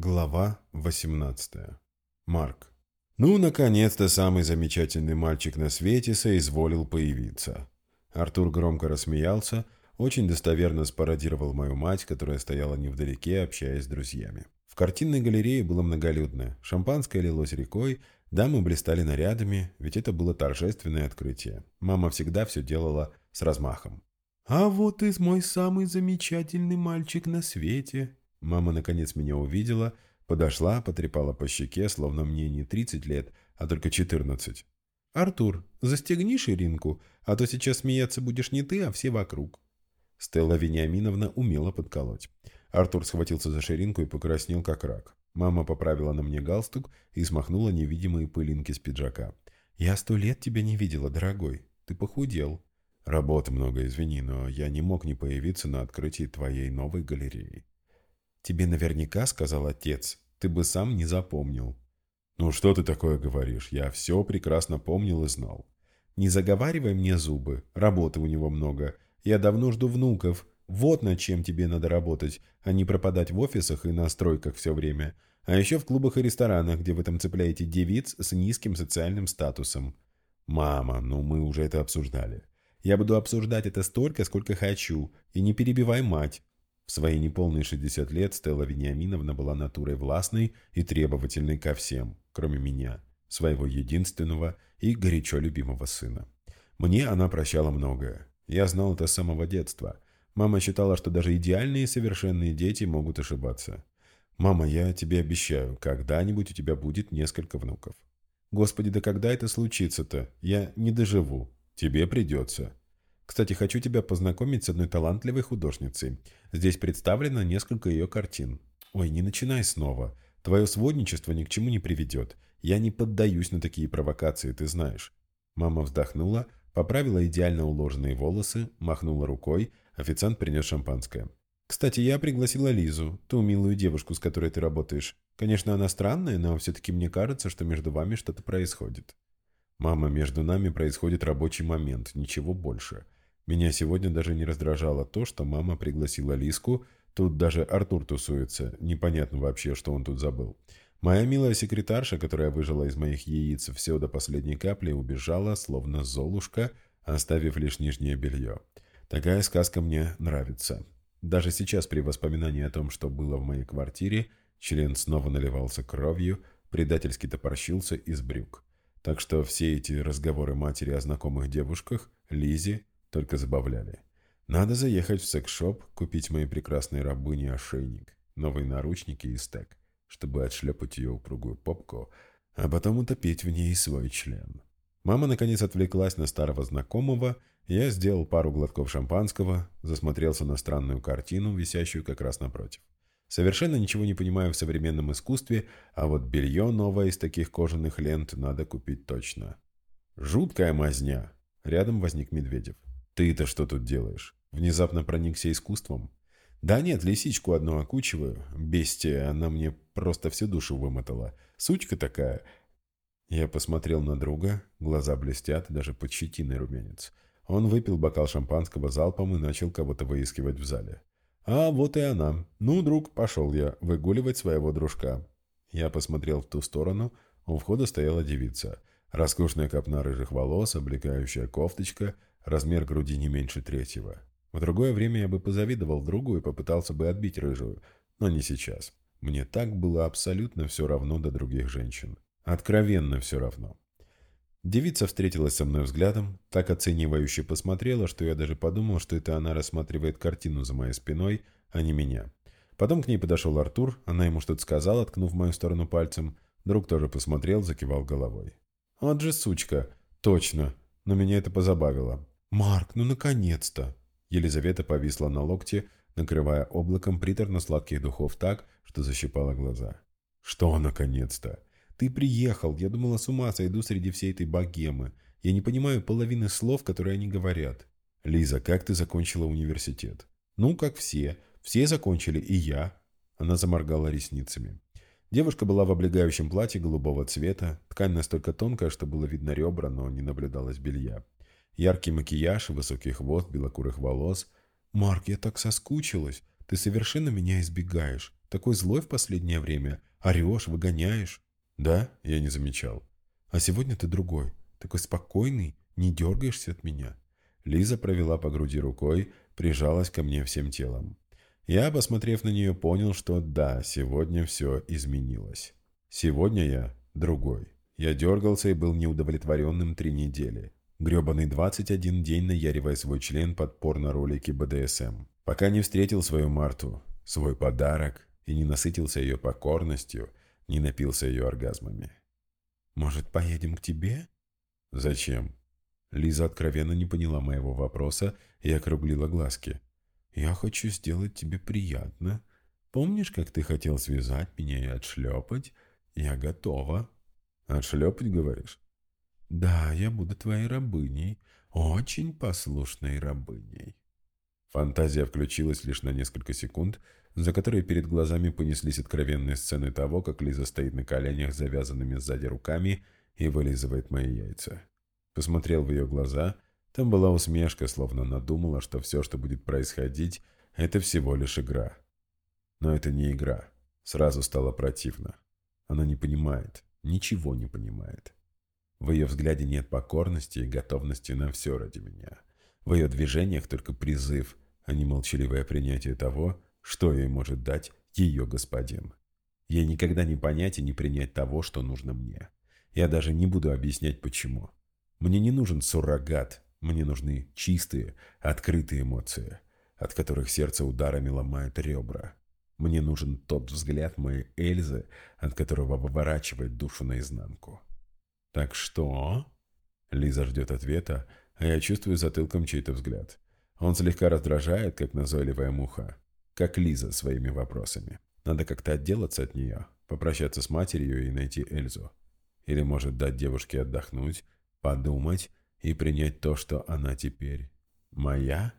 Глава 18. Марк. Ну, наконец-то самый замечательный мальчик на свете соизволил появиться. Артур громко рассмеялся, очень достоверно спародировал мою мать, которая стояла невдалеке, общаясь с друзьями. В картинной галерее было многолюдно. Шампанское лилось рекой, дамы блистали нарядами, ведь это было торжественное открытие. Мама всегда все делала с размахом. «А вот и мой самый замечательный мальчик на свете!» Мама наконец меня увидела, подошла, потрепала по щеке, словно мне не 30 лет, а только 14. «Артур, застегни ширинку, а то сейчас смеяться будешь не ты, а все вокруг». Стелла Вениаминовна умела подколоть. Артур схватился за ширинку и покраснел, как рак. Мама поправила на мне галстук и смахнула невидимые пылинки с пиджака. «Я сто лет тебя не видела, дорогой. Ты похудел». Работы много, извини, но я не мог не появиться на открытии твоей новой галереи. Тебе наверняка сказал отец, ты бы сам не запомнил. Ну что ты такое говоришь? Я все прекрасно помнил и знал. Не заговаривай мне зубы, работы у него много. Я давно жду внуков. Вот над чем тебе надо работать, а не пропадать в офисах и на стройках все время. А еще в клубах и ресторанах, где вы там цепляете девиц с низким социальным статусом. Мама, ну мы уже это обсуждали. Я буду обсуждать это столько, сколько хочу, и не перебивай мать». В свои неполные 60 лет Стелла Вениаминовна была натурой властной и требовательной ко всем, кроме меня, своего единственного и горячо любимого сына. Мне она прощала многое. Я знал это с самого детства. Мама считала, что даже идеальные и совершенные дети могут ошибаться. «Мама, я тебе обещаю, когда-нибудь у тебя будет несколько внуков». «Господи, да когда это случится-то? Я не доживу. Тебе придется. Кстати, хочу тебя познакомить с одной талантливой художницей. Здесь представлено несколько ее картин. Ой, не начинай снова. Твое сводничество ни к чему не приведет. Я не поддаюсь на такие провокации, ты знаешь. Мама вздохнула, поправила идеально уложенные волосы, махнула рукой. Официант принес шампанское. «Кстати, я пригласила Лизу, ту милую девушку, с которой ты работаешь. Конечно, она странная, но все-таки мне кажется, что между вами что-то происходит». «Мама, между нами происходит рабочий момент, ничего больше». Меня сегодня даже не раздражало то, что мама пригласила Лиску, тут даже Артур тусуется, непонятно вообще, что он тут забыл. Моя милая секретарша, которая выжила из моих яиц все до последней капли, убежала, словно золушка, оставив лишь нижнее белье. Такая сказка мне нравится. Даже сейчас при воспоминании о том, что было в моей квартире, член снова наливался кровью, предательски топорщился из брюк. Так что все эти разговоры матери о знакомых девушках, Лизе, только забавляли. Надо заехать в секс-шоп, купить моей прекрасной рабыне ошейник, новые наручники и стек, чтобы отшлепать ее упругую попку, а потом утопить в ней свой член. Мама наконец отвлеклась на старого знакомого, я сделал пару глотков шампанского, засмотрелся на странную картину, висящую как раз напротив. Совершенно ничего не понимаю в современном искусстве, а вот белье новое из таких кожаных лент надо купить точно. Жуткая мазня. Рядом возник Медведев. «Ты-то что тут делаешь? Внезапно проникся искусством?» «Да нет, лисичку одну окучиваю. Бестия, она мне просто всю душу вымотала. Сучка такая». Я посмотрел на друга, глаза блестят, даже под щетиной румянец. Он выпил бокал шампанского залпом и начал кого-то выискивать в зале. «А вот и она. Ну, друг, пошел я выгуливать своего дружка». Я посмотрел в ту сторону. У входа стояла девица. Роскошная копна рыжих волос, облекающая кофточка — размер груди не меньше третьего. В другое время я бы позавидовал другу и попытался бы отбить рыжую, но не сейчас. Мне так было абсолютно все равно до других женщин. Откровенно все равно. Девица встретилась со мной взглядом, так оценивающе посмотрела, что я даже подумал, что это она рассматривает картину за моей спиной, а не меня. Потом к ней подошел Артур, она ему что-то сказала, ткнув мою сторону пальцем. Друг тоже посмотрел, закивал головой. «Вот же сучка! Точно! Но меня это позабавило. «Марк, ну наконец-то!» Елизавета повисла на локте, накрывая облаком приторно-сладких духов так, что защипала глаза. «Что наконец-то? Ты приехал, я думала, с ума сойду среди всей этой богемы. Я не понимаю половины слов, которые они говорят». «Лиза, как ты закончила университет?» «Ну, как все. Все закончили, и я». Она заморгала ресницами. Девушка была в облегающем платье голубого цвета, ткань настолько тонкая, что было видно ребра, но не наблюдалось белья. Яркий макияж, высокий хвост белокурых волос. «Марк, я так соскучилась. Ты совершенно меня избегаешь. Такой злой в последнее время. Орешь, выгоняешь». «Да?» – я не замечал. «А сегодня ты другой. Такой спокойный, не дергаешься от меня». Лиза провела по груди рукой, прижалась ко мне всем телом. Я, посмотрев на нее, понял, что да, сегодня все изменилось. Сегодня я другой. Я дергался и был неудовлетворенным три недели. Гребаный 21 день наяривая свой член под порно-ролики БДСМ. Пока не встретил свою Марту, свой подарок, и не насытился ее покорностью, не напился ее оргазмами. «Может, поедем к тебе?» «Зачем?» Лиза откровенно не поняла моего вопроса и округлила глазки. «Я хочу сделать тебе приятно. Помнишь, как ты хотел связать меня и отшлепать? Я готова». «Отшлепать, говоришь?» «Да, я буду твоей рабыней, очень послушной рабыней». Фантазия включилась лишь на несколько секунд, за которые перед глазами понеслись откровенные сцены того, как Лиза стоит на коленях завязанными сзади руками и вылизывает мои яйца. Посмотрел в ее глаза, там была усмешка, словно она думала, что все, что будет происходить, это всего лишь игра. Но это не игра. Сразу стало противно. Она не понимает, ничего не понимает. В ее взгляде нет покорности и готовности на все ради меня. В ее движениях только призыв, а не молчаливое принятие того, что ей может дать ее господин. Ей никогда не понять и не принять того, что нужно мне. Я даже не буду объяснять, почему. Мне не нужен суррогат, мне нужны чистые, открытые эмоции, от которых сердце ударами ломает ребра. Мне нужен тот взгляд моей Эльзы, от которого выворачивает душу наизнанку. «Так что?» Лиза ждет ответа, а я чувствую затылком чей-то взгляд. Он слегка раздражает, как назойливая муха. Как Лиза своими вопросами. Надо как-то отделаться от нее, попрощаться с матерью и найти Эльзу. Или может дать девушке отдохнуть, подумать и принять то, что она теперь моя?